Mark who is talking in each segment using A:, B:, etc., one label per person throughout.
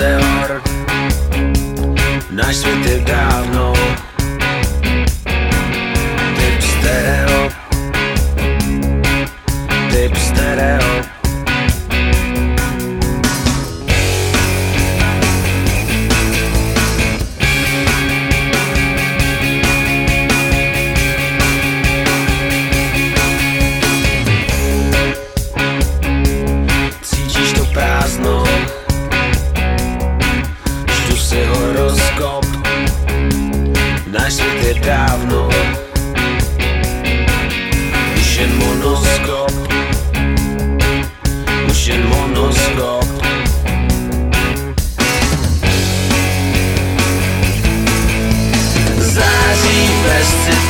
A: meteor. Náš svět je dávno. Typ stereo. Typ stereo. No. zažité dávno. Už jen monoskop. Už jen monoskop. Zaří bez cytat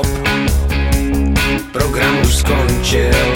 A: Program už skončil